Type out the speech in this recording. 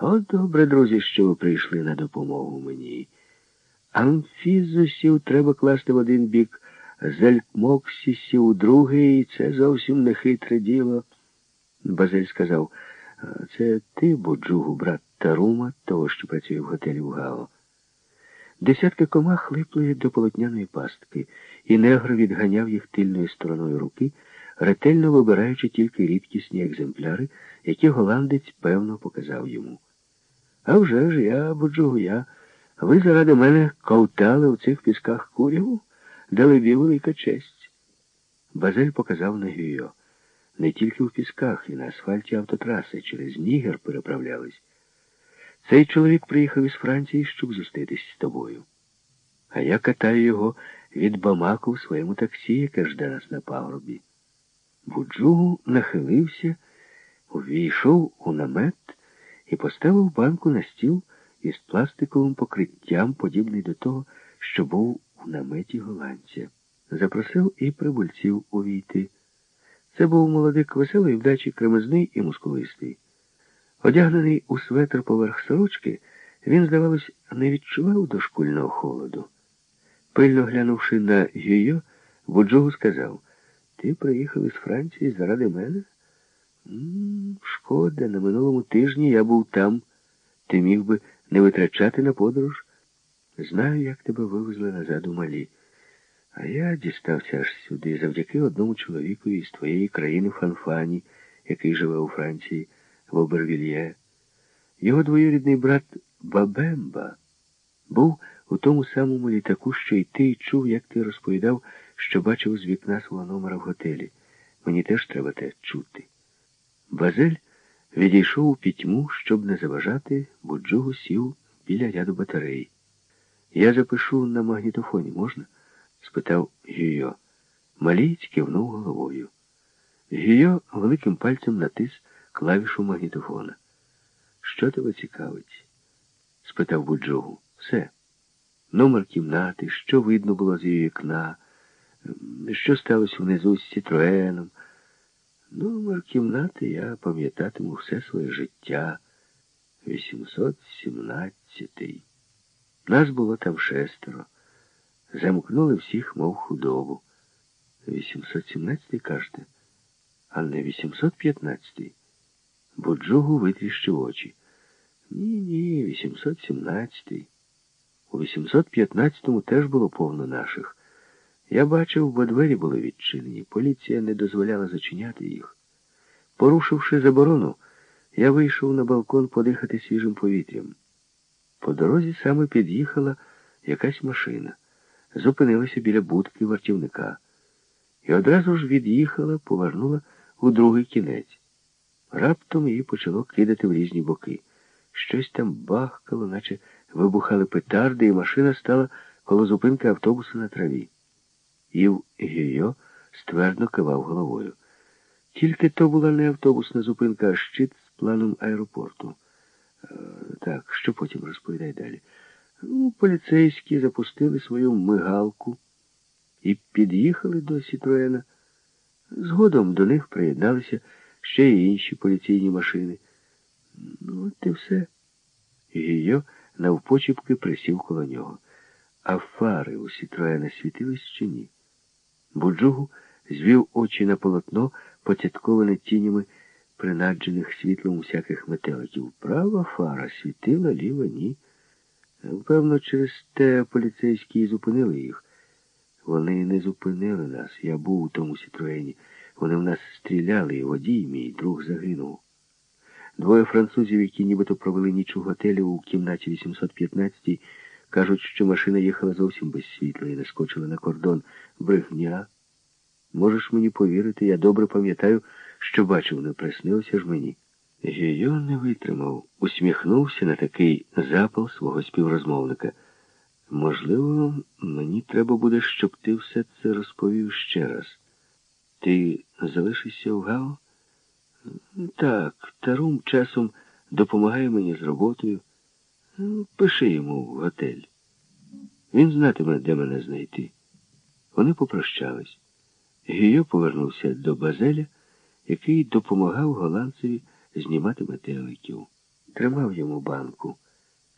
От добре, друзі, що ви прийшли на допомогу мені. Амфізусів треба класти в один бік, зелькмоксісів у другий, і це зовсім не хитре діло. Базель сказав, це ти, Буджугу, брат Тарума, того, що працює в готелі в Гао. Десятки комах липли до полотняної пастки, і негр відганяв їх тильною стороною руки, ретельно вибираючи тільки рідкісні екземпляри, які голландець певно показав йому. А вже ж я, Буджугу, я. Ви заради мене ковтали у цих пісках куряву, дали велика честь. Базель показав на Гюйо. Не тільки в пісках, і на асфальті автотраси через Нігер переправлялись. Цей чоловік приїхав із Франції, щоб зустрітись з тобою. А я катаю його від Бамаку в своєму таксі, яке жде нас на пагорбі. Буджугу нахилився, увійшов у намет і поставив банку на стіл із пластиковим покриттям, подібний до того, що був у наметі голландця. Запросив і прибульців увійти. Це був молодик веселий вдачі кремезний і мускулистий. Одягнений у светр поверх сорочки, він, здавалось, не відчував дошкульного холоду. Пильно глянувши на Гюйо, Буджогу сказав, ти приїхав із Франції заради мене? Шкода, на минулому тижні я був там. Ти міг би не витрачати на подорож. Знаю, як тебе вивезли назад у малі. А я дістався аж сюди завдяки одному чоловіку із твоєї країни Фанфані, який живе у Франції, в Обервільє. Його двоюрідний брат Бабемба був у тому самому літаку, що й ти чув, як ти розповідав, що бачив з вікна свого номера в готелі. Мені теж треба те чути. Базель відійшов у пітьму, щоб не заважати, бо Джугу сів біля ряду батарей. Я запишу на магнітофоні, можна? спитав Гюйо. Малієць кивнув головою. Гюйо великим пальцем натис клавішу магнітофона. Що тебе цікавить? спитав Буджогу. Все. Номер кімнати, що видно було з її вікна, що сталося внизу з Сітроеном. Номер кімнати я пам'ятатиму все своє життя. 817-й. Нас було там шестеро. Замкнули всіх, мов худобу. 817-й, кажете, а не 815-й. Буджугу витріщив очі. Ні, ні, 817-й. У 815-му теж було повно наших. Я бачив, бо двері були відчинені. Поліція не дозволяла зачиняти їх. Порушивши заборону, я вийшов на балкон подихати свіжим повітрям. По дорозі саме під'їхала якась машина, зупинилася біля будки вартівника і одразу ж від'їхала, повернула у другий кінець. Раптом її почало кидати в різні боки. Щось там бахкало, наче вибухали петарди, і машина стала коло зупинки автобуса на траві. Ів Гійо ствердно кивав головою. Тільки то була не автобусна зупинка, а щит з планом аеропорту. Е, так, що потім розповідай далі. Ну, Поліцейські запустили свою мигалку і під'їхали до Сітроена. Згодом до них приєдналися ще й інші поліційні машини. Ну, от і все. Гійо навпочіпки присів коло нього. А фари у Сітроена світились чи ні? Буджугу звів очі на полотно, поцятковане тінями принаджених світлом усяких метеликів. Права фара світила, ліва ні. Певно, через те поліцейські і зупинили їх. Вони не зупинили нас. Я був у тому Сітроені. Вони в нас стріляли, і водій, мій друг загинув. Двоє французів, які нібито провели ніч у готелі у кімнаті 815 кажуть, що машина їхала зовсім без світла і наскочила на кордон. Брехня. Можеш мені повірити, я добре пам'ятаю, що бачив, не приснилося ж мені. Гійо не витримав, усміхнувся на такий запал свого співрозмовника. Можливо, мені треба буде, щоб ти все це розповів ще раз. Ти залишишся в Гао? Так, Тарум часом допомагає мені з роботою. Пиши йому в готель. Він знатиме, де мене знайти. Вони попрощались. Гіо повернувся до Базеля, який допомагав голландцеві знімати метеликів. тримав йому банку.